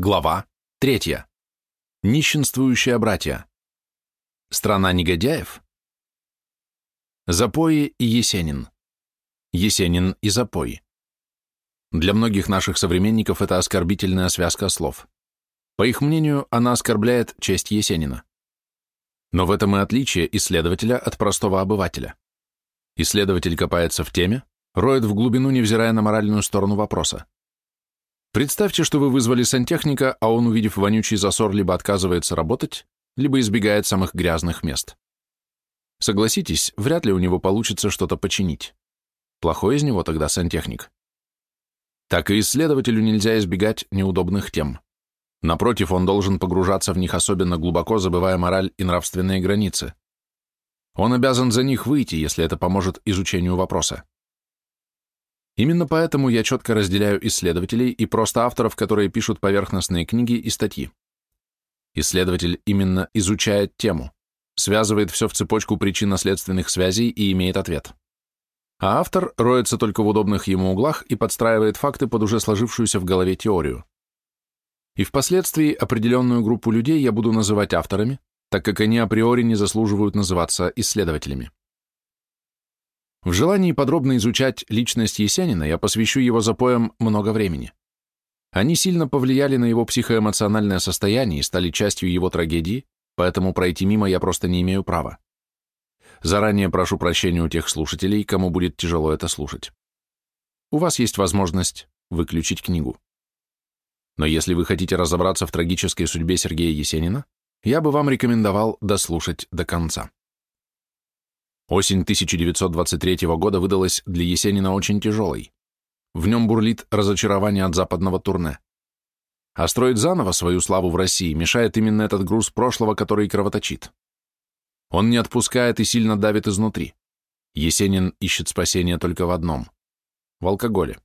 Глава 3. Нищенствующие братья. Страна негодяев. Запои и Есенин. Есенин и запои. Для многих наших современников это оскорбительная связка слов. По их мнению, она оскорбляет честь Есенина. Но в этом и отличие исследователя от простого обывателя. Исследователь копается в теме, роет в глубину, невзирая на моральную сторону вопроса. Представьте, что вы вызвали сантехника, а он, увидев вонючий засор, либо отказывается работать, либо избегает самых грязных мест. Согласитесь, вряд ли у него получится что-то починить. Плохой из него тогда сантехник. Так и исследователю нельзя избегать неудобных тем. Напротив, он должен погружаться в них особенно глубоко, забывая мораль и нравственные границы. Он обязан за них выйти, если это поможет изучению вопроса. Именно поэтому я четко разделяю исследователей и просто авторов, которые пишут поверхностные книги и статьи. Исследователь именно изучает тему, связывает все в цепочку причинно-следственных связей и имеет ответ. А автор роется только в удобных ему углах и подстраивает факты под уже сложившуюся в голове теорию. И впоследствии определенную группу людей я буду называть авторами, так как они априори не заслуживают называться исследователями. В желании подробно изучать личность Есенина я посвящу его запоям много времени. Они сильно повлияли на его психоэмоциональное состояние и стали частью его трагедии, поэтому пройти мимо я просто не имею права. Заранее прошу прощения у тех слушателей, кому будет тяжело это слушать. У вас есть возможность выключить книгу. Но если вы хотите разобраться в трагической судьбе Сергея Есенина, я бы вам рекомендовал дослушать до конца. Осень 1923 года выдалась для Есенина очень тяжелой. В нем бурлит разочарование от западного турне. А строить заново свою славу в России мешает именно этот груз прошлого, который кровоточит. Он не отпускает и сильно давит изнутри. Есенин ищет спасения только в одном – в алкоголе.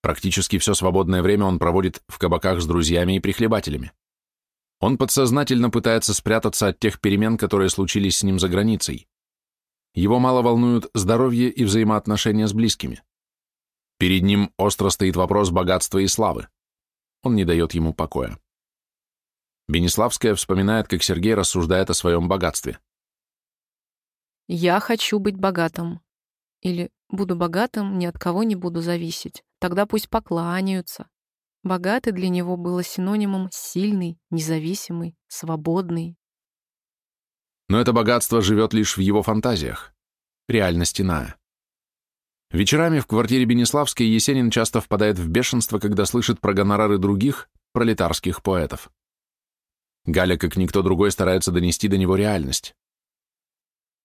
Практически все свободное время он проводит в кабаках с друзьями и прихлебателями. Он подсознательно пытается спрятаться от тех перемен, которые случились с ним за границей. Его мало волнуют здоровье и взаимоотношения с близкими. Перед ним остро стоит вопрос богатства и славы. Он не дает ему покоя. Бениславская вспоминает, как Сергей рассуждает о своем богатстве. «Я хочу быть богатым». Или «буду богатым, ни от кого не буду зависеть. Тогда пусть покланяются». Богатый для него было синонимом сильный, независимый, свободный. Но это богатство живет лишь в его фантазиях. Реальность иная. Вечерами в квартире Бениславской Есенин часто впадает в бешенство, когда слышит про гонорары других, пролетарских поэтов. Галя, как никто другой, старается донести до него реальность.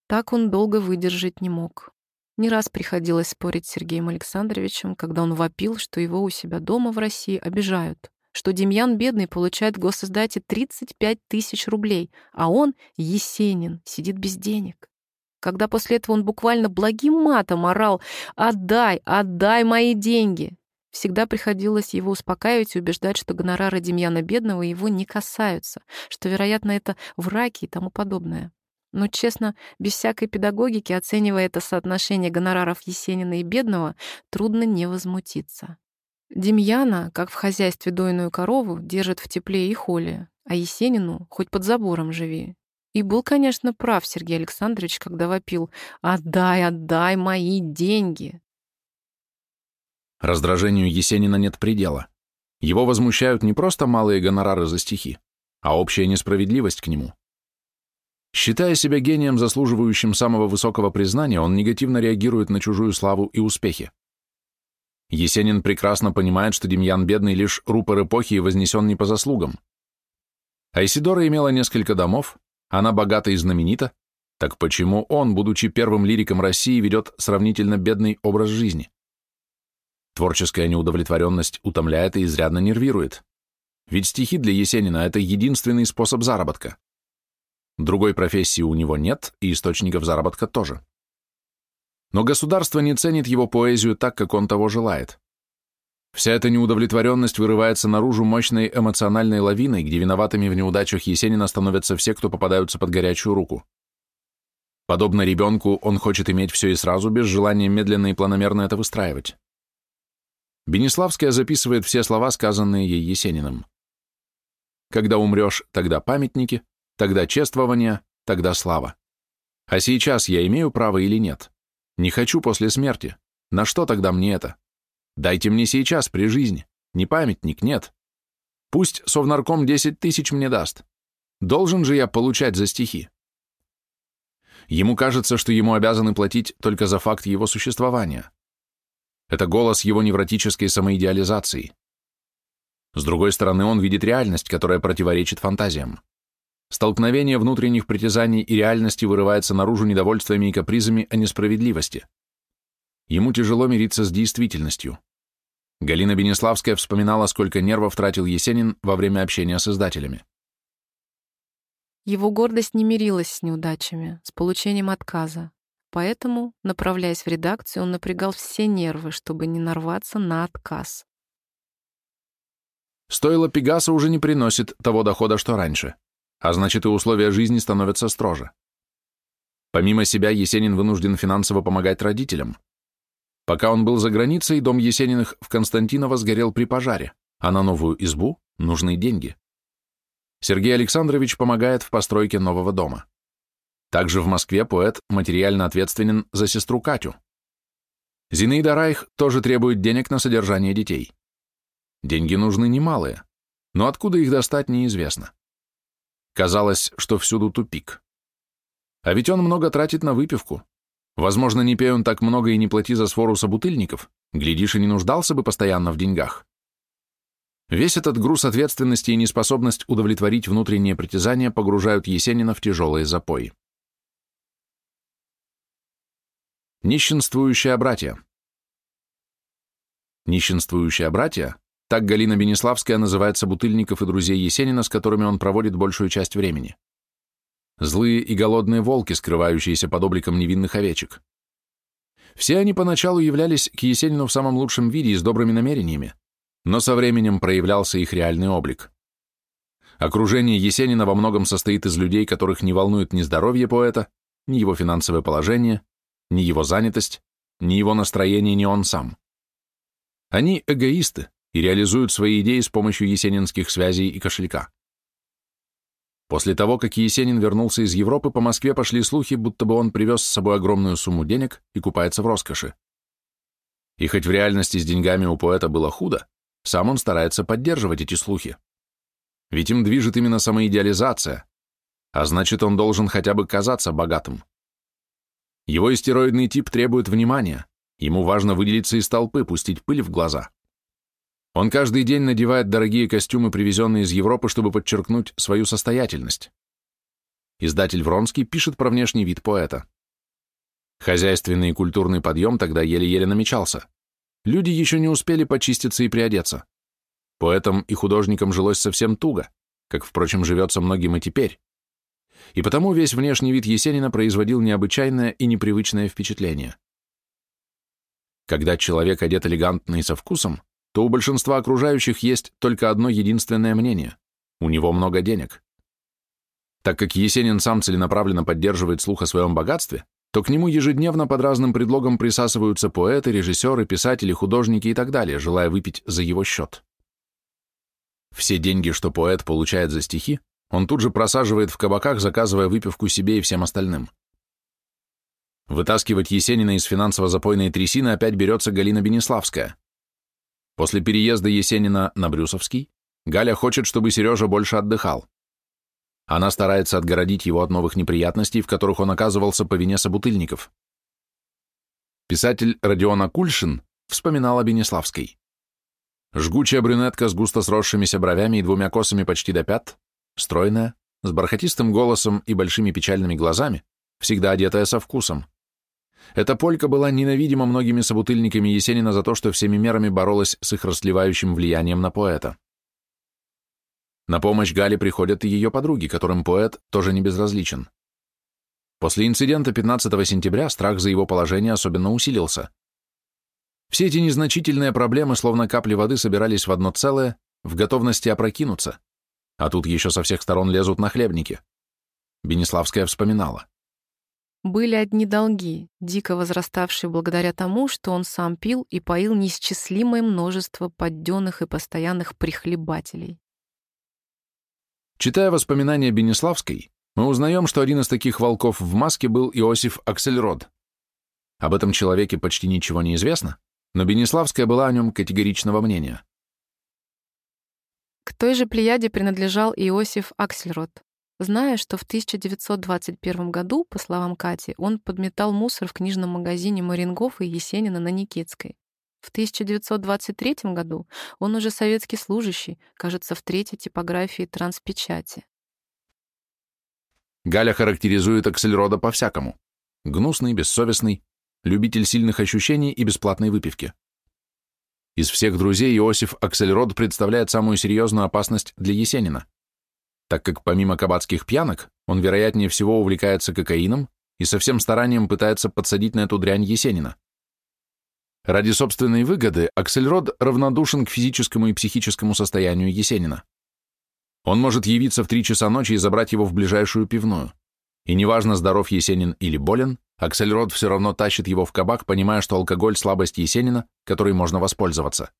Так он долго выдержать не мог. Не раз приходилось спорить с Сергеем Александровичем, когда он вопил, что его у себя дома в России обижают что Демьян Бедный получает в госиздате 35 тысяч рублей, а он, Есенин, сидит без денег. Когда после этого он буквально благим матом орал «Отдай, отдай мои деньги!», всегда приходилось его успокаивать и убеждать, что гонорары Демьяна Бедного его не касаются, что, вероятно, это враки и тому подобное. Но, честно, без всякой педагогики, оценивая это соотношение гонораров Есенина и Бедного, трудно не возмутиться. Демьяна, как в хозяйстве дойную корову, держит в тепле и холе, а Есенину хоть под забором живи. И был, конечно, прав Сергей Александрович, когда вопил «Отдай, отдай мои деньги!». Раздражению Есенина нет предела. Его возмущают не просто малые гонорары за стихи, а общая несправедливость к нему. Считая себя гением, заслуживающим самого высокого признания, он негативно реагирует на чужую славу и успехи. Есенин прекрасно понимает, что Демьян Бедный лишь рупор эпохи и вознесен не по заслугам. Айсидора имела несколько домов, она богата и знаменита, так почему он, будучи первым лириком России, ведет сравнительно бедный образ жизни? Творческая неудовлетворенность утомляет и изрядно нервирует. Ведь стихи для Есенина – это единственный способ заработка. Другой профессии у него нет, и источников заработка тоже но государство не ценит его поэзию так, как он того желает. Вся эта неудовлетворенность вырывается наружу мощной эмоциональной лавиной, где виноватыми в неудачах Есенина становятся все, кто попадаются под горячую руку. Подобно ребенку, он хочет иметь все и сразу, без желания медленно и планомерно это выстраивать. Бенеславская записывает все слова, сказанные ей Есениным. «Когда умрешь, тогда памятники, тогда чествование, тогда слава. А сейчас я имею право или нет? Не хочу после смерти. На что тогда мне это? Дайте мне сейчас, при жизни. Не памятник, нет. Пусть Совнарком 10 тысяч мне даст. Должен же я получать за стихи. Ему кажется, что ему обязаны платить только за факт его существования. Это голос его невротической самоидеализации. С другой стороны, он видит реальность, которая противоречит фантазиям. Столкновение внутренних притязаний и реальности вырывается наружу недовольствами и капризами о несправедливости. Ему тяжело мириться с действительностью. Галина Бенеславская вспоминала, сколько нервов тратил Есенин во время общения с издателями. Его гордость не мирилась с неудачами, с получением отказа. Поэтому, направляясь в редакцию, он напрягал все нервы, чтобы не нарваться на отказ. Стоило Пегаса уже не приносит того дохода, что раньше, а значит и условия жизни становятся строже. Помимо себя, Есенин вынужден финансово помогать родителям. Пока он был за границей, дом Есениных в Константиново сгорел при пожаре, а на новую избу нужны деньги. Сергей Александрович помогает в постройке нового дома. Также в Москве поэт материально ответственен за сестру Катю. Зинаида Райх тоже требует денег на содержание детей. Деньги нужны немалые, но откуда их достать неизвестно. Казалось, что всюду тупик. А ведь он много тратит на выпивку. Возможно, не пей он так много и не плати за свору собутыльников, глядишь, и не нуждался бы постоянно в деньгах. Весь этот груз ответственности и неспособность удовлетворить внутренние притязания погружают Есенина в тяжелые запои. Нищенствующая братья Нищенствующая братья – так Галина Бенеславская называет собутыльников и друзей Есенина, с которыми он проводит большую часть времени. Злые и голодные волки, скрывающиеся под обликом невинных овечек. Все они поначалу являлись к Есенину в самом лучшем виде и с добрыми намерениями, но со временем проявлялся их реальный облик. Окружение Есенина во многом состоит из людей, которых не волнует ни здоровье поэта, ни его финансовое положение, ни его занятость, ни его настроение, ни он сам. Они эгоисты и реализуют свои идеи с помощью есенинских связей и кошелька. После того, как Есенин вернулся из Европы, по Москве пошли слухи, будто бы он привез с собой огромную сумму денег и купается в роскоши. И хоть в реальности с деньгами у поэта было худо, сам он старается поддерживать эти слухи. Ведь им движет именно самоидеализация, а значит, он должен хотя бы казаться богатым. Его истероидный тип требует внимания, ему важно выделиться из толпы, пустить пыль в глаза. Он каждый день надевает дорогие костюмы, привезенные из Европы, чтобы подчеркнуть свою состоятельность. Издатель Вронский пишет про внешний вид поэта. Хозяйственный и культурный подъем тогда еле-еле намечался. Люди еще не успели почиститься и приодеться. Поэтам и художникам жилось совсем туго, как, впрочем, живется многим и теперь. И потому весь внешний вид Есенина производил необычайное и непривычное впечатление. Когда человек одет элегантно и со вкусом, то у большинства окружающих есть только одно единственное мнение – у него много денег. Так как Есенин сам целенаправленно поддерживает слух о своем богатстве, то к нему ежедневно под разным предлогом присасываются поэты, режиссеры, писатели, художники и так далее, желая выпить за его счет. Все деньги, что поэт получает за стихи, он тут же просаживает в кабаках, заказывая выпивку себе и всем остальным. Вытаскивать Есенина из финансово-запойной трясины опять берется Галина Бенеславская. После переезда Есенина на Брюсовский Галя хочет, чтобы Сережа больше отдыхал. Она старается отгородить его от новых неприятностей, в которых он оказывался по вине собутыльников. Писатель Родион Акульшин вспоминал о Бенеславской. Жгучая брюнетка с густо сросшимися бровями и двумя косами почти до пят, стройная, с бархатистым голосом и большими печальными глазами, всегда одетая со вкусом. Эта полька была ненавидима многими собутыльниками Есенина за то, что всеми мерами боролась с их расливающим влиянием на поэта. На помощь Гале приходят и ее подруги, которым поэт тоже не безразличен. После инцидента 15 сентября страх за его положение особенно усилился. Все эти незначительные проблемы, словно капли воды, собирались в одно целое, в готовности опрокинуться, а тут еще со всех сторон лезут нахлебники. Бенеславская вспоминала. Были одни долги, дико возраставшие благодаря тому, что он сам пил и поил неисчислимое множество подденных и постоянных прихлебателей. Читая воспоминания Бенеславской, мы узнаем, что один из таких волков в маске был Иосиф Аксельрод. Об этом человеке почти ничего не известно, но Бенеславская была о нем категоричного мнения. К той же плеяде принадлежал Иосиф Аксельрод. Зная, что в 1921 году, по словам Кати, он подметал мусор в книжном магазине Марингов и Есенина на Никитской. В 1923 году он уже советский служащий, кажется, в третьей типографии транспечати. Галя характеризует Аксельрода по-всякому. Гнусный, бессовестный, любитель сильных ощущений и бесплатной выпивки. Из всех друзей Иосиф Аксельрод представляет самую серьезную опасность для Есенина, так как помимо кабацких пьянок, он вероятнее всего увлекается кокаином и со всем старанием пытается подсадить на эту дрянь Есенина. Ради собственной выгоды Аксельрод равнодушен к физическому и психическому состоянию Есенина. Он может явиться в три часа ночи и забрать его в ближайшую пивную. И неважно, здоров Есенин или болен, Аксельрод все равно тащит его в кабак, понимая, что алкоголь – слабость Есенина, которой можно воспользоваться.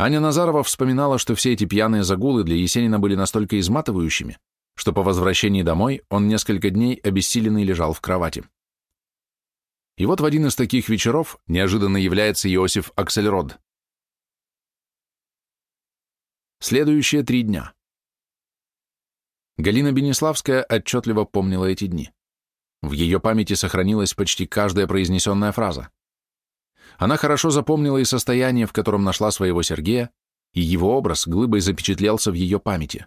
Аня Назарова вспоминала, что все эти пьяные загулы для Есенина были настолько изматывающими, что по возвращении домой он несколько дней обессиленный лежал в кровати. И вот в один из таких вечеров неожиданно является Иосиф Аксельрод. Следующие три дня. Галина Бенеславская отчетливо помнила эти дни. В ее памяти сохранилась почти каждая произнесенная фраза. Она хорошо запомнила и состояние, в котором нашла своего Сергея, и его образ глыбой запечатлелся в ее памяти.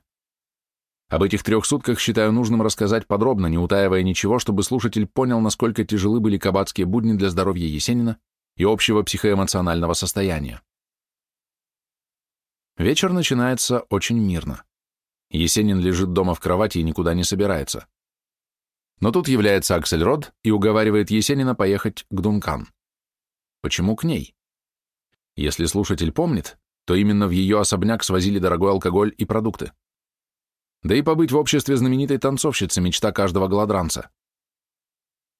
Об этих трех сутках считаю нужным рассказать подробно, не утаивая ничего, чтобы слушатель понял, насколько тяжелы были кабацкие будни для здоровья Есенина и общего психоэмоционального состояния. Вечер начинается очень мирно. Есенин лежит дома в кровати и никуда не собирается. Но тут является Аксельрод и уговаривает Есенина поехать к Дункан. Почему к ней? Если слушатель помнит, то именно в ее особняк свозили дорогой алкоголь и продукты. Да и побыть в обществе знаменитой танцовщицы – мечта каждого гладранца.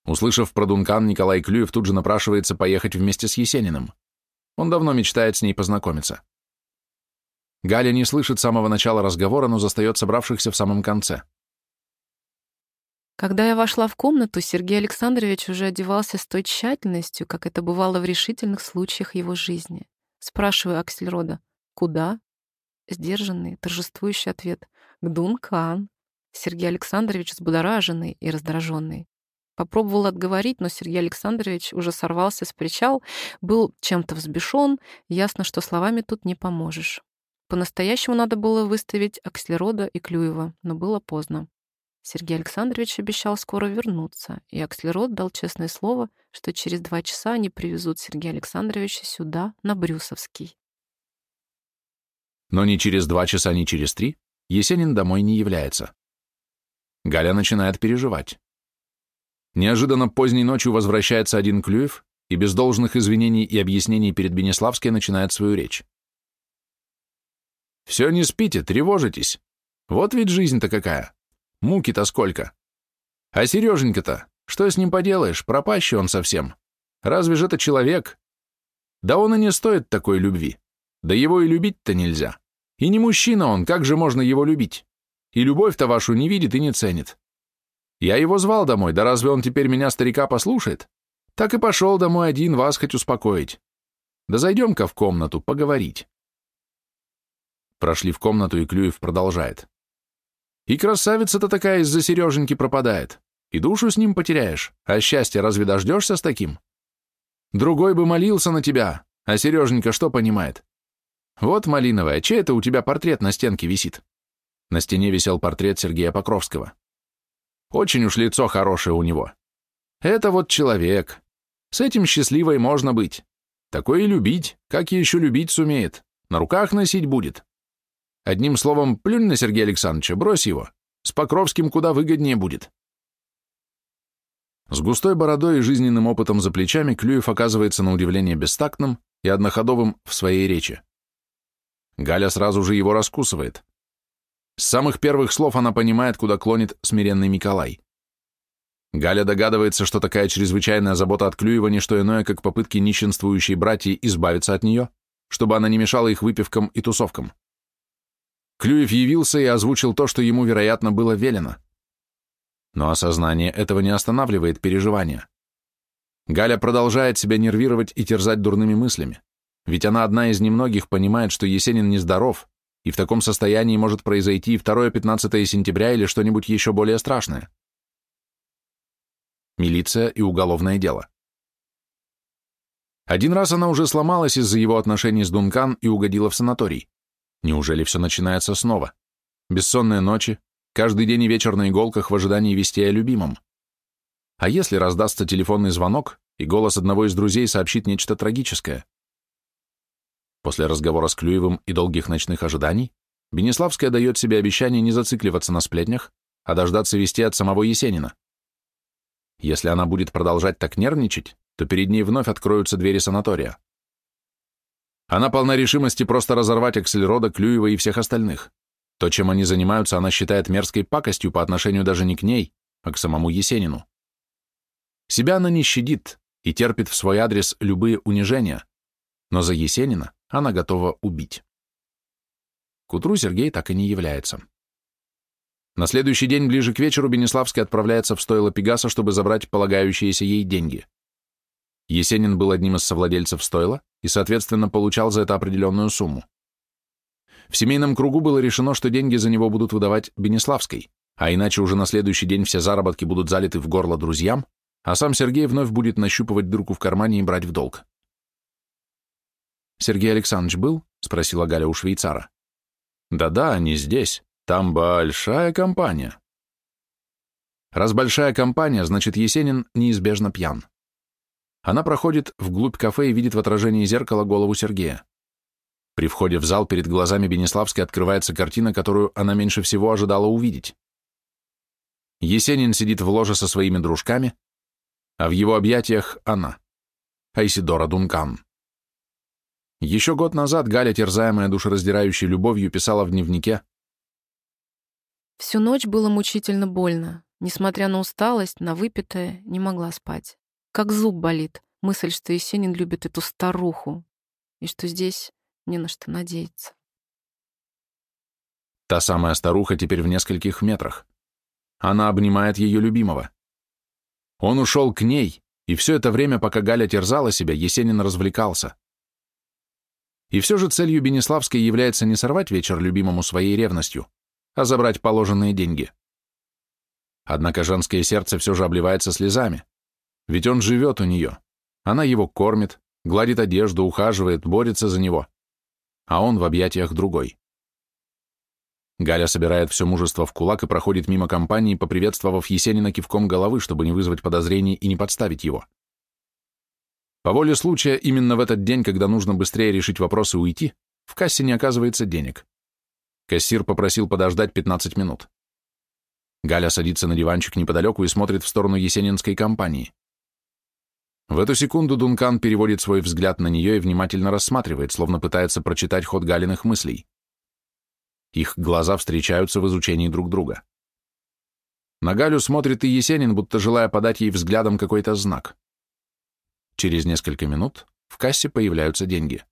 Услышав про Дункан, Николай Клюев тут же напрашивается поехать вместе с Есениным. Он давно мечтает с ней познакомиться. Галя не слышит самого начала разговора, но застает собравшихся в самом конце. Когда я вошла в комнату, Сергей Александрович уже одевался с той тщательностью, как это бывало в решительных случаях его жизни. Спрашиваю Аксельрода, куда? Сдержанный, торжествующий ответ. К Дункан. Сергей Александрович взбудораженный и раздраженный. Попробовал отговорить, но Сергей Александрович уже сорвался с причал, был чем-то взбешен, ясно, что словами тут не поможешь. По-настоящему надо было выставить Акселерода и Клюева, но было поздно. Сергей Александрович обещал скоро вернуться, и Акселерод дал честное слово, что через два часа они привезут Сергея Александровича сюда, на Брюсовский. Но ни через два часа, ни через три Есенин домой не является. Галя начинает переживать. Неожиданно поздней ночью возвращается один Клюев и без должных извинений и объяснений перед Бенеславской начинает свою речь. «Все не спите, тревожитесь. Вот ведь жизнь-то какая. Муки-то сколько. А Сереженька-то, что с ним поделаешь, пропащий он совсем. Разве же это человек? Да он и не стоит такой любви. Да его и любить-то нельзя. И не мужчина он, как же можно его любить? И любовь-то вашу не видит и не ценит. Я его звал домой, да разве он теперь меня, старика, послушает? Так и пошел домой один, вас хоть успокоить. Да зайдем-ка в комнату, поговорить. Прошли в комнату, и Клюев продолжает. И красавица-то такая из-за Сереженьки пропадает. И душу с ним потеряешь, а счастье разве дождешься с таким? Другой бы молился на тебя, а Сереженька что понимает? Вот, Малиновая, чей это у тебя портрет на стенке висит? На стене висел портрет Сергея Покровского. Очень уж лицо хорошее у него. Это вот человек. С этим счастливой можно быть. Такое и любить, как еще любить сумеет. На руках носить будет. Одним словом, плюнь на Сергея Александровича, брось его. С Покровским куда выгоднее будет. С густой бородой и жизненным опытом за плечами Клюев оказывается на удивление бестактным и одноходовым в своей речи. Галя сразу же его раскусывает. С самых первых слов она понимает, куда клонит смиренный Николай. Галя догадывается, что такая чрезвычайная забота от Клюева не что иное, как попытки нищенствующей братьи избавиться от нее, чтобы она не мешала их выпивкам и тусовкам. Клюев явился и озвучил то, что ему, вероятно, было велено. Но осознание этого не останавливает переживания. Галя продолжает себя нервировать и терзать дурными мыслями, ведь она одна из немногих понимает, что Есенин нездоров, и в таком состоянии может произойти и 2-15 сентября или что-нибудь еще более страшное. Милиция и уголовное дело. Один раз она уже сломалась из-за его отношений с Дункан и угодила в санаторий. Неужели все начинается снова? Бессонные ночи, каждый день и вечер на иголках в ожидании вестей о любимом. А если раздастся телефонный звонок, и голос одного из друзей сообщит нечто трагическое? После разговора с Клюевым и долгих ночных ожиданий, Бенеславская дает себе обещание не зацикливаться на сплетнях, а дождаться вести от самого Есенина. Если она будет продолжать так нервничать, то перед ней вновь откроются двери санатория. Она полна решимости просто разорвать Аксельрода, Клюева и всех остальных. То, чем они занимаются, она считает мерзкой пакостью по отношению даже не к ней, а к самому Есенину. Себя она не щадит и терпит в свой адрес любые унижения, но за Есенина она готова убить. К утру Сергей так и не является. На следующий день, ближе к вечеру, Бенеславский отправляется в стойло Пегаса, чтобы забрать полагающиеся ей деньги. Есенин был одним из совладельцев стойла и, соответственно, получал за это определенную сумму. В семейном кругу было решено, что деньги за него будут выдавать Бенеславской, а иначе уже на следующий день все заработки будут залиты в горло друзьям, а сам Сергей вновь будет нащупывать дырку в кармане и брать в долг. «Сергей Александрович был?» — спросила Галя у швейцара. «Да-да, они здесь. Там большая компания». Раз большая компания, значит, Есенин неизбежно пьян. Она проходит вглубь кафе и видит в отражении зеркала голову Сергея. При входе в зал перед глазами Бенеславской открывается картина, которую она меньше всего ожидала увидеть. Есенин сидит в ложе со своими дружками, а в его объятиях она, Айсидора Дункан. Еще год назад Галя, терзаемая душераздирающей любовью, писала в дневнике «Всю ночь было мучительно больно. Несмотря на усталость, на выпитое, не могла спать. Как зуб болит. Мысль, что Есенин любит эту старуху. И что здесь не на что надеяться». Та самая старуха теперь в нескольких метрах. Она обнимает ее любимого. Он ушел к ней, и все это время, пока Галя терзала себя, Есенин развлекался. И все же целью Бенеславской является не сорвать вечер любимому своей ревностью, а забрать положенные деньги. Однако женское сердце все же обливается слезами, ведь он живет у нее. Она его кормит, гладит одежду, ухаживает, борется за него, а он в объятиях другой. Галя собирает все мужество в кулак и проходит мимо компании, поприветствовав Есенина кивком головы, чтобы не вызвать подозрений и не подставить его. По воле случая, именно в этот день, когда нужно быстрее решить вопрос и уйти, в кассе не оказывается денег. Кассир попросил подождать 15 минут. Галя садится на диванчик неподалеку и смотрит в сторону есенинской компании. В эту секунду Дункан переводит свой взгляд на нее и внимательно рассматривает, словно пытается прочитать ход Галиных мыслей. Их глаза встречаются в изучении друг друга. На Галю смотрит и Есенин, будто желая подать ей взглядом какой-то знак. Через несколько минут в кассе появляются деньги.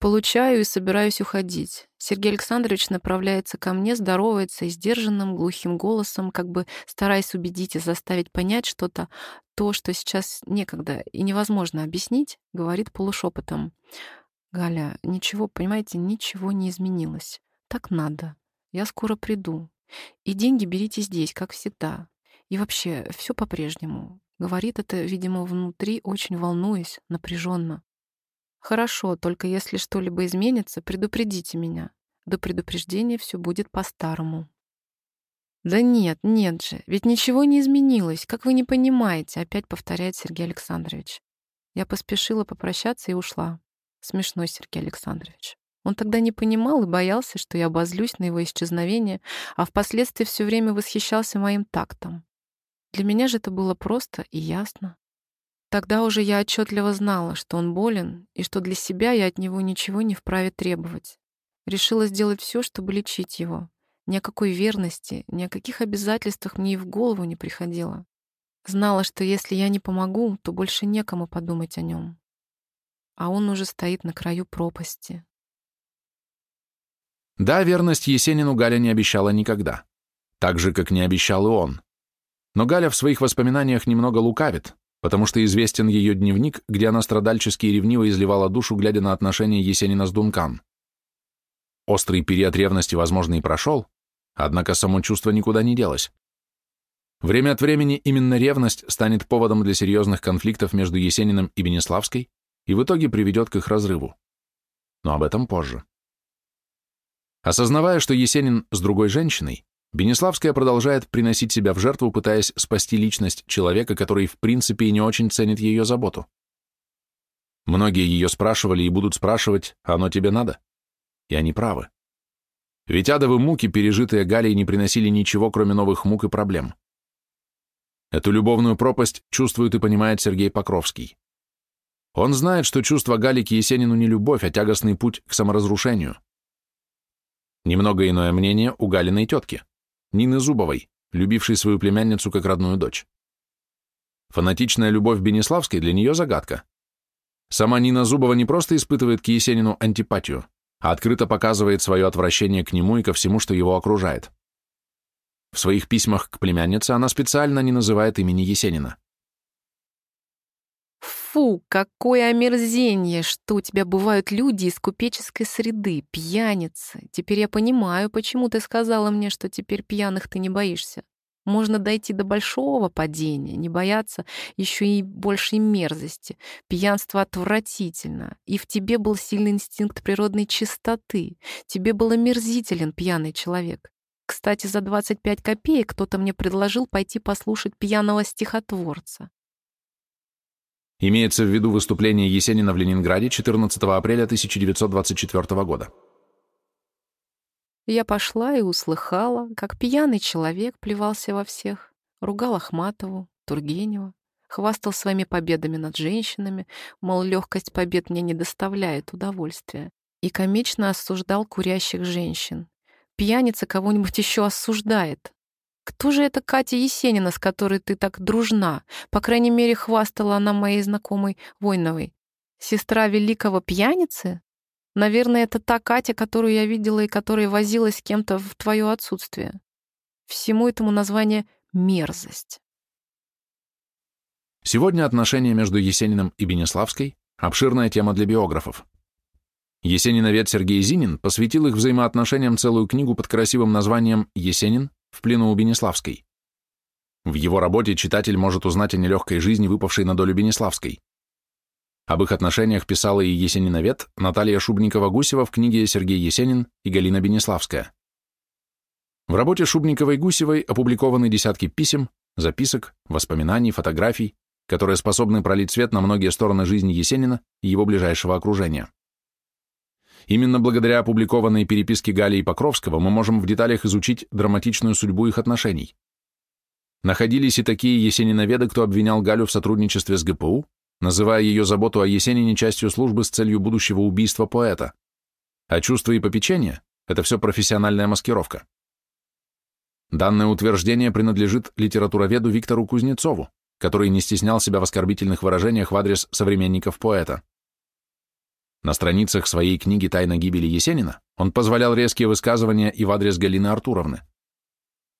Получаю и собираюсь уходить. Сергей Александрович направляется ко мне, здоровается сдержанным, глухим голосом, как бы стараясь убедить и заставить понять что-то, то, что сейчас некогда и невозможно объяснить, говорит полушепотом. «Галя, ничего, понимаете, ничего не изменилось. Так надо. Я скоро приду. И деньги берите здесь, как всегда. И вообще, все по-прежнему. Говорит это, видимо, внутри, очень волнуясь, напряженно. «Хорошо, только если что-либо изменится, предупредите меня. До предупреждения все будет по-старому». «Да нет, нет же, ведь ничего не изменилось, как вы не понимаете», опять повторяет Сергей Александрович. Я поспешила попрощаться и ушла. Смешной Сергей Александрович. Он тогда не понимал и боялся, что я обозлюсь на его исчезновение, а впоследствии все время восхищался моим тактом. Для меня же это было просто и ясно. Тогда уже я отчетливо знала, что он болен, и что для себя я от него ничего не вправе требовать. Решила сделать все, чтобы лечить его. Ни о какой верности, ни о каких обязательствах мне и в голову не приходило. Знала, что если я не помогу, то больше некому подумать о нем. А он уже стоит на краю пропасти. Да, верность Есенину Галя не обещала никогда. Так же, как не обещал и он. Но Галя в своих воспоминаниях немного лукавит, потому что известен ее дневник, где она страдальчески и ревниво изливала душу, глядя на отношения Есенина с Дункан. Острый период ревности, возможно, и прошел, однако само чувство никуда не делось. Время от времени именно ревность станет поводом для серьезных конфликтов между Есениным и Бенеславской и в итоге приведет к их разрыву. Но об этом позже. Осознавая, что Есенин с другой женщиной, Бенеславская продолжает приносить себя в жертву, пытаясь спасти личность человека, который в принципе и не очень ценит ее заботу. Многие ее спрашивали и будут спрашивать, оно тебе надо? И они правы. Ведь адовы муки, пережитые Галей, не приносили ничего, кроме новых мук и проблем. Эту любовную пропасть чувствует и понимает Сергей Покровский. Он знает, что чувство Гали к Есенину не любовь, а тягостный путь к саморазрушению. Немного иное мнение у Галиной тетки, Нины Зубовой, любившей свою племянницу как родную дочь. Фанатичная любовь Бенеславской для нее загадка. Сама Нина Зубова не просто испытывает к Есенину антипатию, а открыто показывает свое отвращение к нему и ко всему, что его окружает. В своих письмах к племяннице она специально не называет имени Есенина. Фу, какое омерзение, что у тебя бывают люди из купеческой среды, пьяницы. Теперь я понимаю, почему ты сказала мне, что теперь пьяных ты не боишься. Можно дойти до большого падения, не бояться еще и большей мерзости. Пьянство отвратительно. И в тебе был сильный инстинкт природной чистоты. Тебе был омерзителен пьяный человек. Кстати, за 25 копеек кто-то мне предложил пойти послушать пьяного стихотворца. Имеется в виду выступление Есенина в Ленинграде 14 апреля 1924 года. Я пошла и услыхала, как пьяный человек плевался во всех, ругал Ахматову, Тургенева, хвастал своими победами над женщинами, мол, легкость побед мне не доставляет удовольствия, и комично осуждал курящих женщин. Пьяница кого-нибудь еще осуждает. Кто же это Катя Есенина, с которой ты так дружна? По крайней мере, хвастала она моей знакомой Войновой. Сестра великого пьяницы? Наверное, это та Катя, которую я видела и которая возилась с кем-то в твое отсутствие. Всему этому название «мерзость». Сегодня отношения между Есениным и Бенеславской – обширная тема для биографов. Есениновед Сергей Зинин посвятил их взаимоотношениям целую книгу под красивым названием «Есенин в плену у Бенеславской». В его работе читатель может узнать о нелегкой жизни, выпавшей на долю Бенеславской. Об их отношениях писала и есениновед Наталья Шубникова-Гусева в книге «Сергей Есенин и Галина Бенеславская». В работе Шубниковой-Гусевой опубликованы десятки писем, записок, воспоминаний, фотографий, которые способны пролить свет на многие стороны жизни Есенина и его ближайшего окружения. Именно благодаря опубликованной переписке Гали и Покровского мы можем в деталях изучить драматичную судьбу их отношений. Находились и такие есениноведы, кто обвинял Галю в сотрудничестве с ГПУ, называя ее заботу о Есенине частью службы с целью будущего убийства поэта. А чувство и попечение – это все профессиональная маскировка. Данное утверждение принадлежит литературоведу Виктору Кузнецову, который не стеснял себя в оскорбительных выражениях в адрес современников поэта. На страницах своей книги «Тайна гибели Есенина» он позволял резкие высказывания и в адрес Галины Артуровны.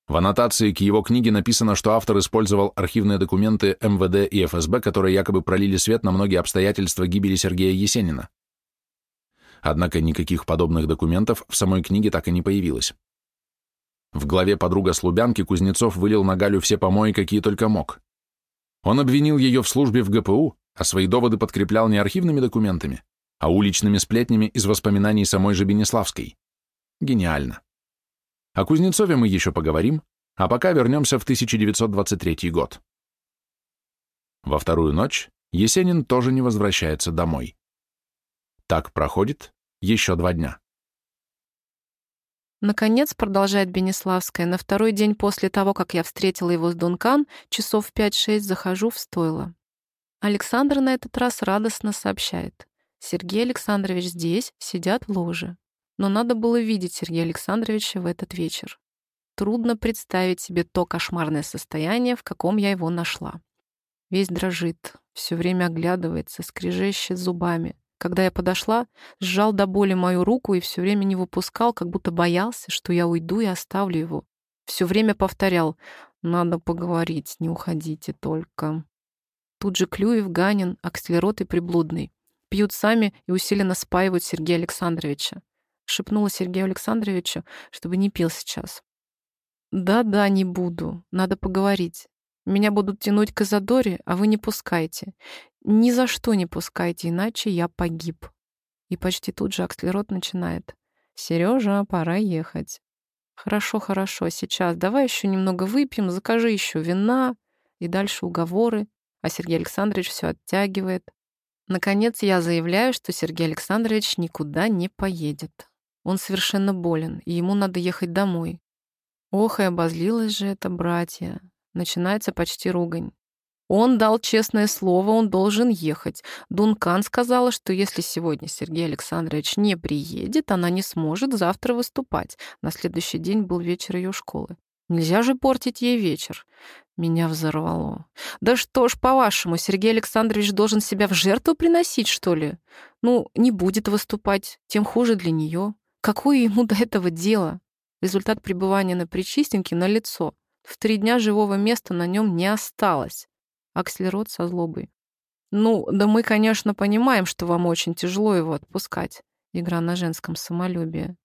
В аннотации к его книге написано, что автор использовал архивные документы МВД и ФСБ, которые якобы пролили свет на многие обстоятельства гибели Сергея Есенина. Однако никаких подобных документов в самой книге так и не появилось. В главе «Подруга с Лубянки» Кузнецов вылил на Галю все помои, какие только мог. Он обвинил ее в службе в ГПУ, а свои доводы подкреплял не архивными документами, а уличными сплетнями из воспоминаний самой же Бенеславской. Гениально. О Кузнецове мы еще поговорим, а пока вернемся в 1923 год. Во вторую ночь Есенин тоже не возвращается домой. Так проходит еще два дня. Наконец, продолжает Бенеславская, на второй день после того, как я встретила его с Дункан, часов в 5-6 захожу в стойло. Александр на этот раз радостно сообщает. Сергей Александрович здесь, сидят в ложе. Но надо было видеть Сергея Александровича в этот вечер. Трудно представить себе то кошмарное состояние, в каком я его нашла. Весь дрожит, все время оглядывается, скрежещет зубами. Когда я подошла, сжал до боли мою руку и все время не выпускал, как будто боялся, что я уйду и оставлю его. Все время повторял «Надо поговорить, не уходите только». Тут же Клюев, Ганин, Акселерот и Приблудный. Пьют сами и усиленно спаивают Сергея Александровича. Шепнула Сергею Александровичу, чтобы не пил сейчас. «Да-да, не буду. Надо поговорить. Меня будут тянуть к Изадоре, а вы не пускайте. Ни за что не пускайте, иначе я погиб». И почти тут же Акселерот начинает. «Сережа, пора ехать». «Хорошо, хорошо, сейчас. Давай еще немного выпьем, закажи еще вина». И дальше уговоры. А Сергей Александрович все оттягивает. Наконец я заявляю, что Сергей Александрович никуда не поедет. Он совершенно болен, и ему надо ехать домой. Ох, и обозлилась же это братья. Начинается почти ругань. Он дал честное слово, он должен ехать. Дункан сказала, что если сегодня Сергей Александрович не приедет, она не сможет завтра выступать. На следующий день был вечер ее школы. Нельзя же портить ей вечер. Меня взорвало. Да что ж, по-вашему, Сергей Александрович должен себя в жертву приносить, что ли? Ну, не будет выступать, тем хуже для нее. Какое ему до этого дело? Результат пребывания на Причистенке на лицо. В три дня живого места на нем не осталось. Акселерот со злобой. Ну, да мы, конечно, понимаем, что вам очень тяжело его отпускать. Игра на женском самолюбии.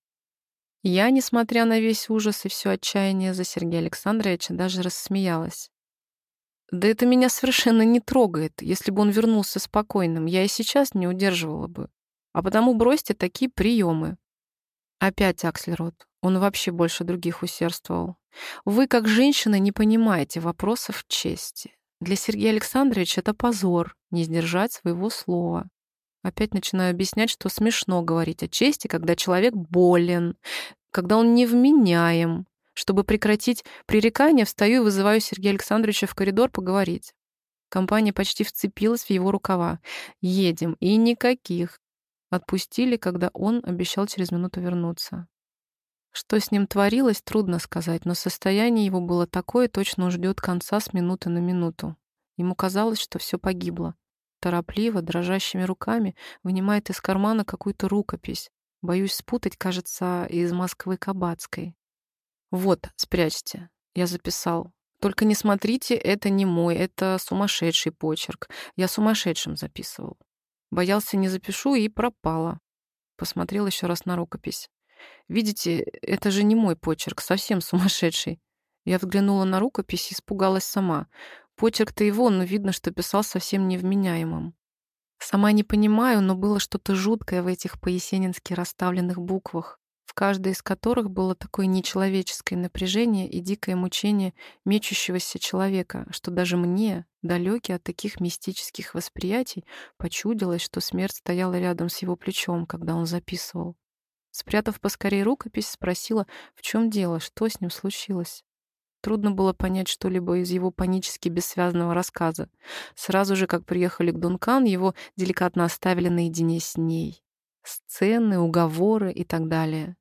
Я, несмотря на весь ужас и все отчаяние за Сергея Александровича, даже рассмеялась. Да это меня совершенно не трогает. Если бы он вернулся спокойным, я и сейчас не удерживала бы. А потому бросьте такие приемы. Опять Аксельрод. Он вообще больше других усердствовал. Вы, как женщина, не понимаете вопросов чести. Для Сергея Александровича это позор не сдержать своего слова. Опять начинаю объяснять, что смешно говорить о чести, когда человек болен, когда он невменяем. Чтобы прекратить пререкание, встаю и вызываю Сергея Александровича в коридор поговорить. Компания почти вцепилась в его рукава. «Едем». И никаких. Отпустили, когда он обещал через минуту вернуться. Что с ним творилось, трудно сказать, но состояние его было такое, точно ждет конца с минуты на минуту. Ему казалось, что все погибло. Торопливо, дрожащими руками, вынимает из кармана какую-то рукопись. Боюсь спутать, кажется, из Москвы Кабацкой. «Вот, спрячьте». Я записал. «Только не смотрите, это не мой, это сумасшедший почерк. Я сумасшедшим записывал». Боялся, не запишу, и пропала. Посмотрел еще раз на рукопись. Видите, это же не мой почерк, совсем сумасшедший. Я взглянула на рукопись и испугалась сама. Почерк-то его, но видно, что писал совсем невменяемым. Сама не понимаю, но было что-то жуткое в этих по-есенински расставленных буквах в каждой из которых было такое нечеловеческое напряжение и дикое мучение мечущегося человека, что даже мне, далекий от таких мистических восприятий, почудилось, что смерть стояла рядом с его плечом, когда он записывал. Спрятав поскорее рукопись, спросила, в чем дело, что с ним случилось. Трудно было понять что-либо из его панически бессвязного рассказа. Сразу же, как приехали к Дункан, его деликатно оставили наедине с ней. Сцены, уговоры и так далее.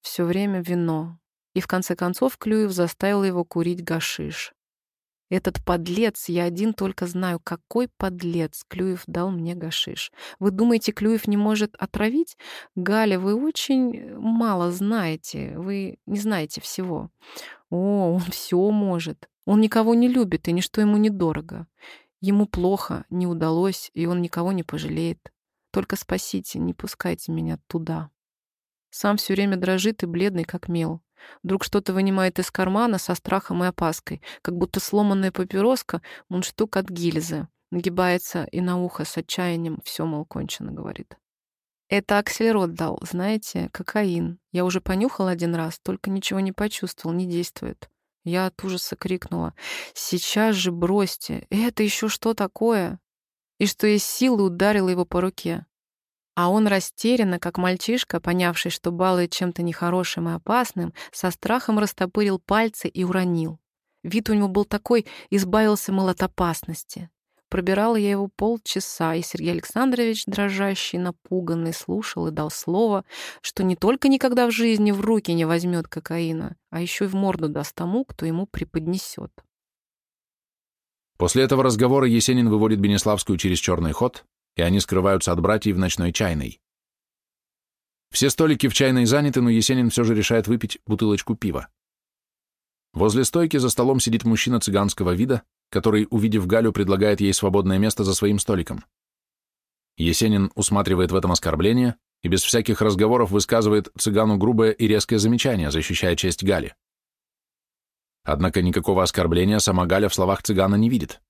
Все время вино. И в конце концов Клюев заставил его курить гашиш. Этот подлец, я один только знаю, какой подлец Клюев дал мне гашиш. Вы думаете, Клюев не может отравить? Галя, вы очень мало знаете, вы не знаете всего. О, он все может. Он никого не любит, и ничто ему не дорого. Ему плохо, не удалось, и он никого не пожалеет. Только спасите, не пускайте меня туда. Сам все время дрожит и бледный, как мел. Вдруг что-то вынимает из кармана со страхом и опаской, как будто сломанная папироска, мундштук от гильзы. Нагибается и на ухо с отчаянием все, мол, кончено, говорит. Это акселерот дал, знаете, кокаин. Я уже понюхал один раз, только ничего не почувствовал, не действует. Я от ужаса крикнула. «Сейчас же бросьте! Это еще что такое?» И что из силы ударила его по руке. А он растерянно, как мальчишка, понявший, что балует чем-то нехорошим и опасным, со страхом растопырил пальцы и уронил. Вид у него был такой, избавился, мол, от опасности. Пробирала я его полчаса, и Сергей Александрович, дрожащий, напуганный, слушал и дал слово, что не только никогда в жизни в руки не возьмет кокаина, а еще и в морду даст тому, кто ему преподнесет. После этого разговора Есенин выводит Бенеславскую через черный ход, и они скрываются от братьев в ночной чайной. Все столики в чайной заняты, но Есенин все же решает выпить бутылочку пива. Возле стойки за столом сидит мужчина цыганского вида, который, увидев Галю, предлагает ей свободное место за своим столиком. Есенин усматривает в этом оскорбление и без всяких разговоров высказывает цыгану грубое и резкое замечание, защищая честь Гали. Однако никакого оскорбления сама Галя в словах цыгана не видит.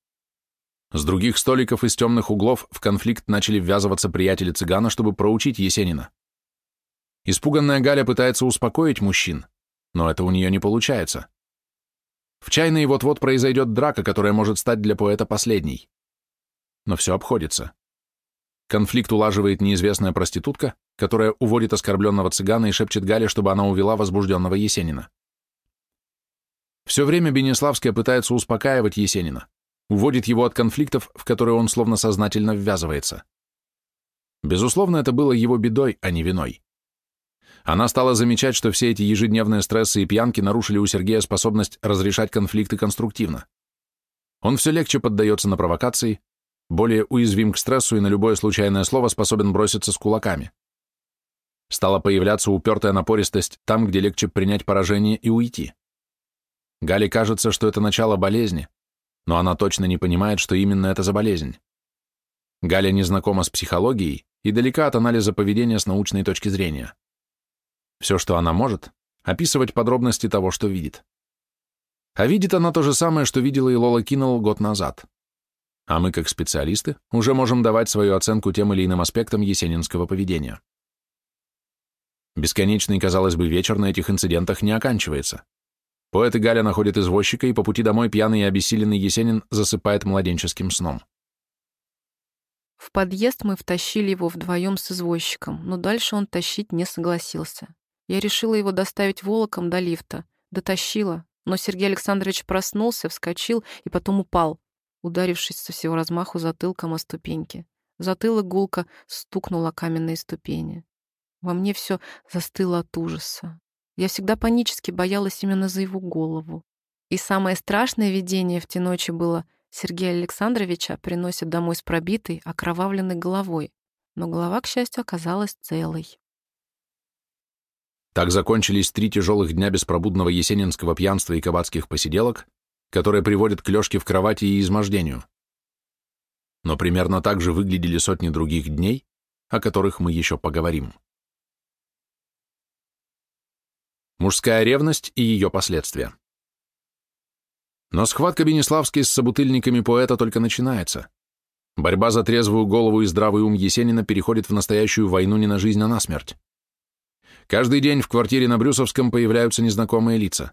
С других столиков из темных углов в конфликт начали ввязываться приятели цыгана, чтобы проучить Есенина. Испуганная Галя пытается успокоить мужчин, но это у нее не получается. В чайной вот-вот произойдет драка, которая может стать для поэта последней. Но все обходится. Конфликт улаживает неизвестная проститутка, которая уводит оскорбленного цыгана и шепчет Гале, чтобы она увела возбужденного Есенина. Все время Бенеславская пытается успокаивать Есенина, уводит его от конфликтов, в которые он словно сознательно ввязывается. Безусловно, это было его бедой, а не виной. Она стала замечать, что все эти ежедневные стрессы и пьянки нарушили у Сергея способность разрешать конфликты конструктивно. Он все легче поддается на провокации, более уязвим к стрессу и на любое случайное слово способен броситься с кулаками. Стала появляться упертая напористость там, где легче принять поражение и уйти. Гале кажется, что это начало болезни, но она точно не понимает, что именно это за болезнь. Галя не знакома с психологией и далека от анализа поведения с научной точки зрения. Все, что она может, описывать подробности того, что видит. А видит она то же самое, что видела и Лола Киннелл год назад. А мы, как специалисты, уже можем давать свою оценку тем или иным аспектам есенинского поведения. Бесконечный, казалось бы, вечер на этих инцидентах не оканчивается. Поэт и Галя находят извозчика, и по пути домой пьяный и обессиленный Есенин засыпает младенческим сном. В подъезд мы втащили его вдвоем с извозчиком, но дальше он тащить не согласился. Я решила его доставить волоком до лифта. Дотащила, но Сергей Александрович проснулся, вскочил и потом упал, ударившись со всего размаху затылком о ступеньки. Затылок гулко стукнул о каменные ступени. Во мне все застыло от ужаса. Я всегда панически боялась именно за его голову. И самое страшное видение в те ночи было Сергея Александровича приносят домой с пробитой, окровавленной головой, но голова, к счастью, оказалась целой. Так закончились три тяжелых дня беспробудного есенинского пьянства и кабацких посиделок, которые приводят к лёжке в кровати и измождению. Но примерно так же выглядели сотни других дней, о которых мы еще поговорим. Мужская ревность и ее последствия. Но схватка Бенеславский с собутыльниками поэта только начинается. Борьба за трезвую голову и здравый ум Есенина переходит в настоящую войну не на жизнь, а на смерть. Каждый день в квартире на Брюсовском появляются незнакомые лица.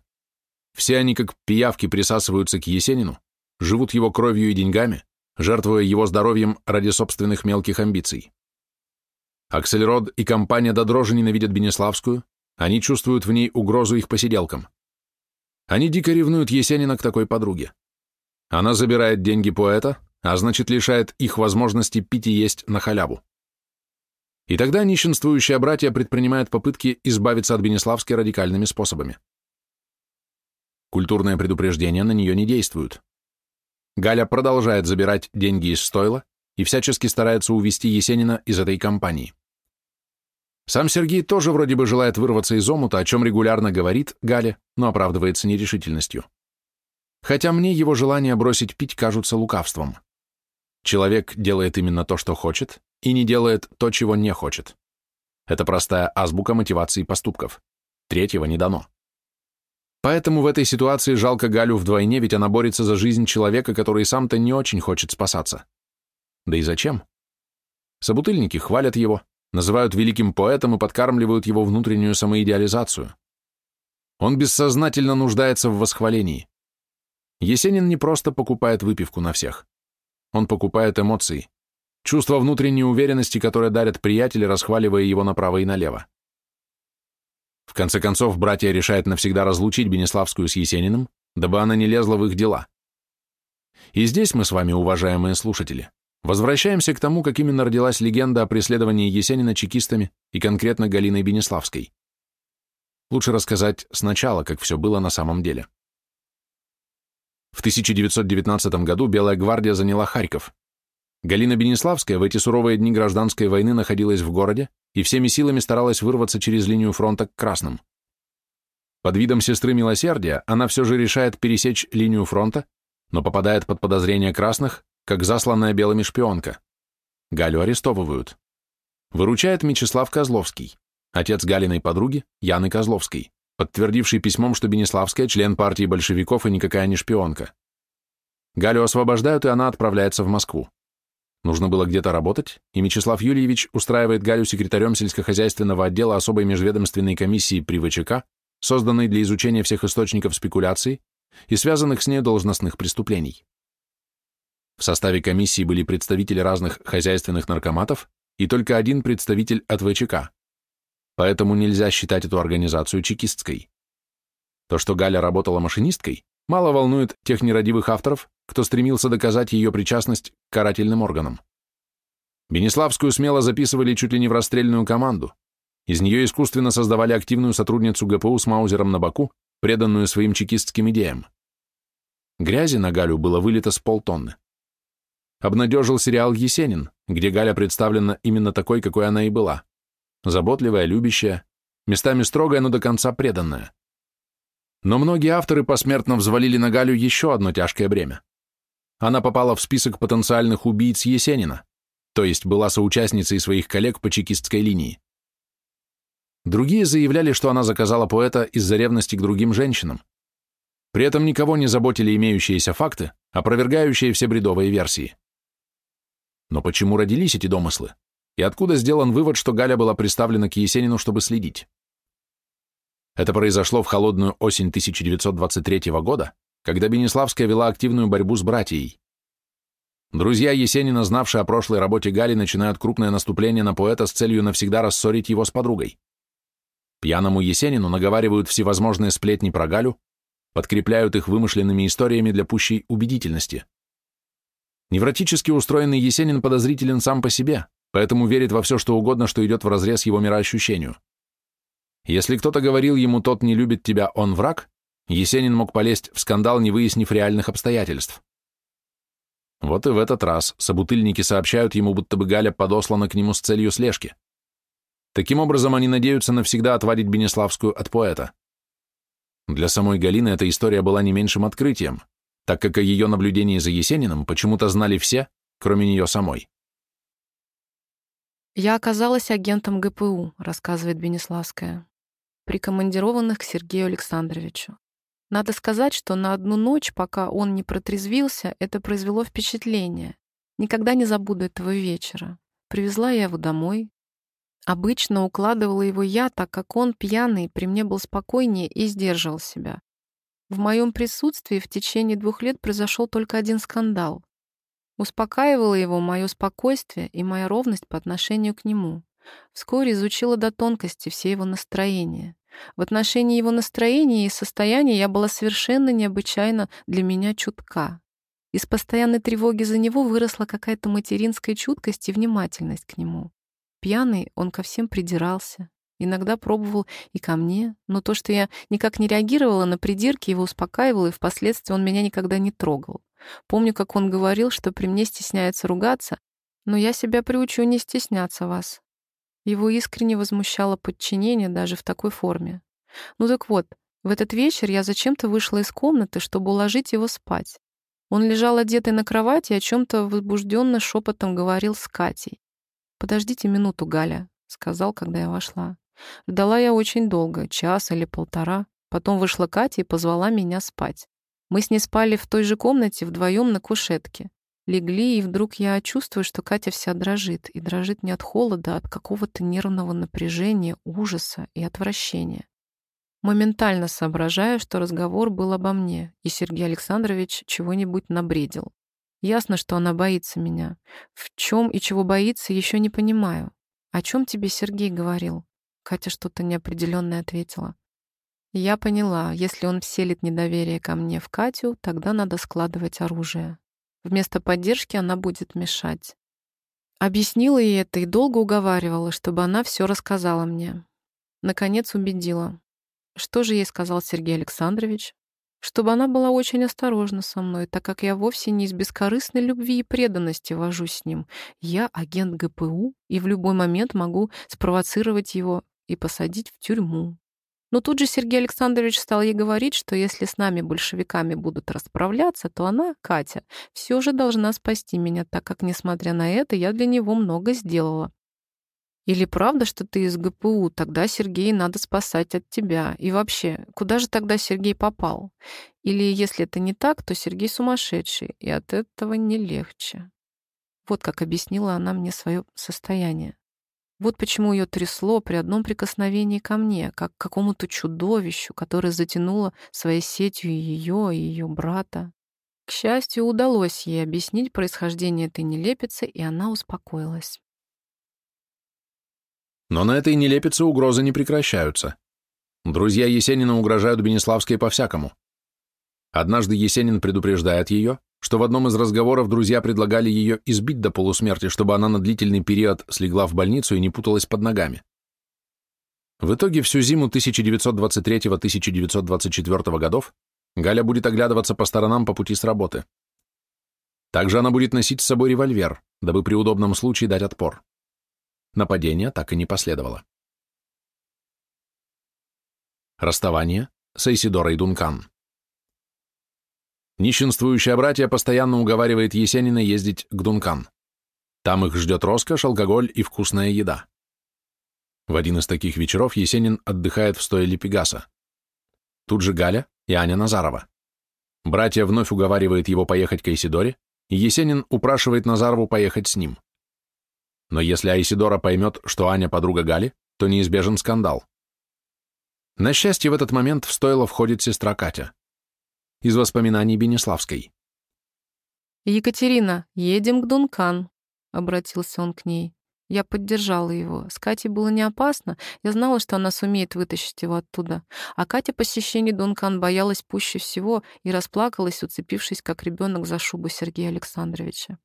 Все они, как пиявки, присасываются к Есенину, живут его кровью и деньгами, жертвуя его здоровьем ради собственных мелких амбиций. Аксельрод и компания до дрожи ненавидят Бенеславскую, они чувствуют в ней угрозу их посиделкам. Они дико ревнуют Есенина к такой подруге. Она забирает деньги поэта, а значит лишает их возможности пить и есть на халяву. И тогда нищенствующие братья предпринимают попытки избавиться от Бенеславской радикальными способами. Культурные предупреждения на нее не действуют. Галя продолжает забирать деньги из стойла и всячески старается увести Есенина из этой компании. Сам Сергей тоже вроде бы желает вырваться из омута, о чем регулярно говорит Галя, но оправдывается нерешительностью. Хотя мне его желания бросить пить кажутся лукавством. Человек делает именно то, что хочет, и не делает то, чего не хочет. Это простая азбука мотивации поступков. Третьего не дано. Поэтому в этой ситуации жалко Галю вдвойне, ведь она борется за жизнь человека, который сам-то не очень хочет спасаться. Да и зачем? Собутыльники хвалят его, называют великим поэтом и подкармливают его внутреннюю самоидеализацию. Он бессознательно нуждается в восхвалении. Есенин не просто покупает выпивку на всех. Он покупает эмоции, чувство внутренней уверенности, которое дарят приятели, расхваливая его направо и налево. В конце концов, братья решают навсегда разлучить Бенеславскую с Есениным, дабы она не лезла в их дела. И здесь мы с вами, уважаемые слушатели, возвращаемся к тому, как именно родилась легенда о преследовании Есенина чекистами и конкретно Галиной Бенеславской. Лучше рассказать сначала, как все было на самом деле. В 1919 году Белая гвардия заняла Харьков. Галина Бенеславская в эти суровые дни гражданской войны находилась в городе и всеми силами старалась вырваться через линию фронта к красным. Под видом сестры милосердия она все же решает пересечь линию фронта, но попадает под подозрение красных, как засланная белыми шпионка. Галю арестовывают. Выручает Мечислав Козловский, отец Галиной подруги Яны Козловской подтвердивший письмом, что Бенеславская – член партии большевиков и никакая не шпионка. Галю освобождают, и она отправляется в Москву. Нужно было где-то работать, и Мячеслав Юрьевич устраивает Галю секретарем сельскохозяйственного отдела особой межведомственной комиссии при ВЧК, созданной для изучения всех источников спекуляций и связанных с ней должностных преступлений. В составе комиссии были представители разных хозяйственных наркоматов и только один представитель от ВЧК поэтому нельзя считать эту организацию чекистской. То, что Галя работала машинисткой, мало волнует тех нерадивых авторов, кто стремился доказать ее причастность к карательным органам. Бенеславскую смело записывали чуть ли не в расстрельную команду. Из нее искусственно создавали активную сотрудницу ГПУ с Маузером на боку, преданную своим чекистским идеям. Грязи на Галю было вылито с полтонны. Обнадежил сериал «Есенин», где Галя представлена именно такой, какой она и была заботливая, любящая, местами строгая, но до конца преданная. Но многие авторы посмертно взвалили на Галю еще одно тяжкое бремя. Она попала в список потенциальных убийц Есенина, то есть была соучастницей своих коллег по чекистской линии. Другие заявляли, что она заказала поэта из-за ревности к другим женщинам. При этом никого не заботили имеющиеся факты, опровергающие все бредовые версии. Но почему родились эти домыслы? и откуда сделан вывод, что Галя была приставлена к Есенину, чтобы следить. Это произошло в холодную осень 1923 года, когда Бенеславская вела активную борьбу с братьей. Друзья Есенина, знавшие о прошлой работе Гали, начинают крупное наступление на поэта с целью навсегда рассорить его с подругой. Пьяному Есенину наговаривают всевозможные сплетни про Галю, подкрепляют их вымышленными историями для пущей убедительности. Невротически устроенный Есенин подозрителен сам по себе, поэтому верит во все, что угодно, что идет вразрез его мироощущению. Если кто-то говорил ему «тот не любит тебя, он враг», Есенин мог полезть в скандал, не выяснив реальных обстоятельств. Вот и в этот раз собутыльники сообщают ему, будто бы Галя подослана к нему с целью слежки. Таким образом, они надеются навсегда отвадить Бенеславскую от поэта. Для самой Галины эта история была не меньшим открытием, так как о ее наблюдении за Есениным почему-то знали все, кроме нее самой. «Я оказалась агентом ГПУ», — рассказывает Бенеславская, прикомандированных к Сергею Александровичу. Надо сказать, что на одну ночь, пока он не протрезвился, это произвело впечатление. Никогда не забуду этого вечера. Привезла я его домой. Обычно укладывала его я, так как он, пьяный, при мне был спокойнее и сдерживал себя. В моем присутствии в течение двух лет произошел только один скандал. Успокаивало его мое спокойствие и моя ровность по отношению к нему. Вскоре изучила до тонкости все его настроения. В отношении его настроения и состояния я была совершенно необычайно для меня чутка. Из постоянной тревоги за него выросла какая-то материнская чуткость и внимательность к нему. Пьяный он ко всем придирался. Иногда пробовал и ко мне, но то, что я никак не реагировала на придирки, его успокаивало, и впоследствии он меня никогда не трогал. Помню, как он говорил, что при мне стесняется ругаться, но я себя приучу не стесняться вас. Его искренне возмущало подчинение даже в такой форме. Ну так вот, в этот вечер я зачем-то вышла из комнаты, чтобы уложить его спать. Он лежал одетый на кровати и о чем-то возбужденно шепотом говорил с Катей. «Подождите минуту, Галя», — сказал, когда я вошла. Ждала я очень долго, час или полтора. Потом вышла Катя и позвала меня спать. Мы с ней спали в той же комнате вдвоем на кушетке. Легли, и вдруг я чувствую, что Катя вся дрожит. И дрожит не от холода, а от какого-то нервного напряжения, ужаса и отвращения. Моментально соображаю, что разговор был обо мне, и Сергей Александрович чего-нибудь набредил. Ясно, что она боится меня. В чем и чего боится, еще не понимаю. О чем тебе Сергей говорил? Катя что-то неопределенное ответила. Я поняла, если он вселит недоверие ко мне в Катю, тогда надо складывать оружие. Вместо поддержки она будет мешать. Объяснила ей это и долго уговаривала, чтобы она все рассказала мне. Наконец убедила. Что же ей сказал Сергей Александрович? Чтобы она была очень осторожна со мной, так как я вовсе не из бескорыстной любви и преданности вожусь с ним. Я агент ГПУ и в любой момент могу спровоцировать его и посадить в тюрьму. Но тут же Сергей Александрович стал ей говорить, что если с нами, большевиками, будут расправляться, то она, Катя, все же должна спасти меня, так как, несмотря на это, я для него много сделала. Или правда, что ты из ГПУ? Тогда Сергей надо спасать от тебя. И вообще, куда же тогда Сергей попал? Или если это не так, то Сергей сумасшедший, и от этого не легче. Вот как объяснила она мне свое состояние. Вот почему ее трясло при одном прикосновении ко мне, как к какому-то чудовищу, которое затянуло своей сетью ее и ее брата. К счастью, удалось ей объяснить происхождение этой нелепицы, и она успокоилась. Но на этой нелепице угрозы не прекращаются. Друзья Есенина угрожают Бенеславской по-всякому. Однажды Есенин предупреждает ее, что в одном из разговоров друзья предлагали ее избить до полусмерти, чтобы она на длительный период слегла в больницу и не путалась под ногами. В итоге всю зиму 1923-1924 годов Галя будет оглядываться по сторонам по пути с работы. Также она будет носить с собой револьвер, дабы при удобном случае дать отпор. Нападение так и не последовало. Расставание с Эйсидорой Дункан Нищенствующее братья постоянно уговаривает Есенина ездить к Дункан. Там их ждет роскошь, алкоголь и вкусная еда. В один из таких вечеров Есенин отдыхает в стойле Пегаса. Тут же Галя и Аня Назарова. Братья вновь уговаривают его поехать к Айсидоре, и Есенин упрашивает Назарову поехать с ним. Но если Айсидора поймет, что Аня подруга Гали, то неизбежен скандал. На счастье, в этот момент в стойло входит сестра Катя из воспоминаний Бенеславской. «Екатерина, едем к Дункан», — обратился он к ней. Я поддержала его. С Катей было не опасно. Я знала, что она сумеет вытащить его оттуда. А Катя посещений Дункан боялась пуще всего и расплакалась, уцепившись, как ребенок за шубу Сергея Александровича.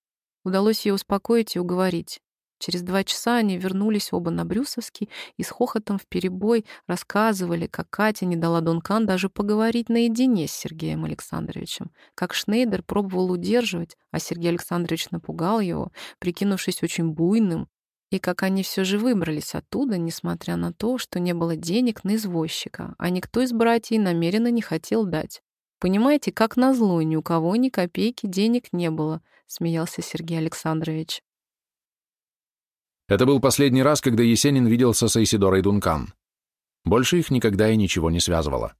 Удалось ее успокоить и уговорить. Через два часа они вернулись оба на Брюсовский и с хохотом в перебой рассказывали, как Катя не дала Дункан даже поговорить наедине с Сергеем Александровичем, как Шнейдер пробовал удерживать, а Сергей Александрович напугал его, прикинувшись очень буйным, и как они все же выбрались оттуда, несмотря на то, что не было денег на извозчика, а никто из братьев намеренно не хотел дать. «Понимаете, как назло, ни у кого ни копейки денег не было», — смеялся Сергей Александрович. Это был последний раз, когда Есенин виделся с Айсидорой Дункан. Больше их никогда и ничего не связывало.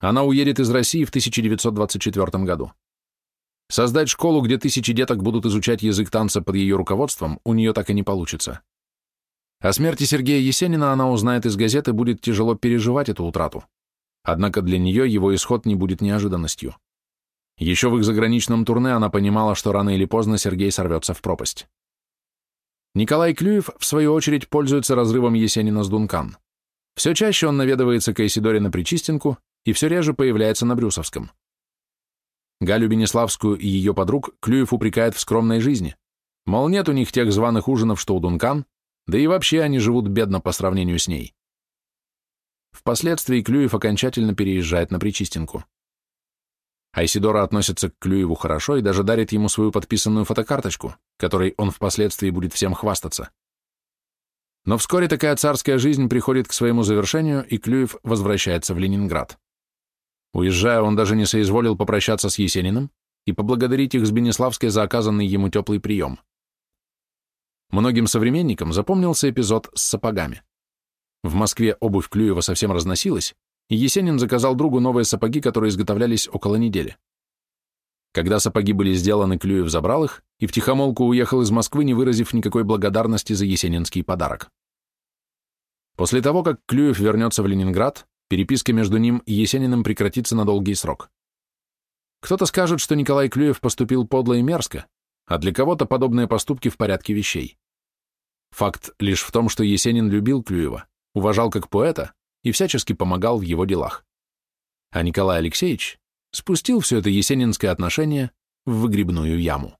Она уедет из России в 1924 году. Создать школу, где тысячи деток будут изучать язык танца под ее руководством, у нее так и не получится. О смерти Сергея Есенина она узнает из газеты, будет тяжело переживать эту утрату. Однако для нее его исход не будет неожиданностью. Еще в их заграничном турне она понимала, что рано или поздно Сергей сорвется в пропасть. Николай Клюев, в свою очередь, пользуется разрывом Есенина с Дункан. Все чаще он наведывается к Айсидоре на Причистинку и все реже появляется на Брюсовском. Галю Бенеславскую и ее подруг Клюев упрекает в скромной жизни. Мол, нет у них тех званых ужинов, что у Дункан, да и вообще они живут бедно по сравнению с ней. Впоследствии Клюев окончательно переезжает на Причистинку. Айсидора относится к Клюеву хорошо и даже дарит ему свою подписанную фотокарточку, которой он впоследствии будет всем хвастаться. Но вскоре такая царская жизнь приходит к своему завершению, и Клюев возвращается в Ленинград. Уезжая, он даже не соизволил попрощаться с Есениным и поблагодарить их с Бенеславской за оказанный ему теплый прием. Многим современникам запомнился эпизод с сапогами. В Москве обувь Клюева совсем разносилась, Есенин заказал другу новые сапоги, которые изготовлялись около недели. Когда сапоги были сделаны, Клюев забрал их и втихомолку уехал из Москвы, не выразив никакой благодарности за есенинский подарок. После того, как Клюев вернется в Ленинград, переписка между ним и Есениным прекратится на долгий срок. Кто-то скажет, что Николай Клюев поступил подло и мерзко, а для кого-то подобные поступки в порядке вещей. Факт лишь в том, что Есенин любил Клюева, уважал как поэта и всячески помогал в его делах. А Николай Алексеевич спустил все это есенинское отношение в выгребную яму.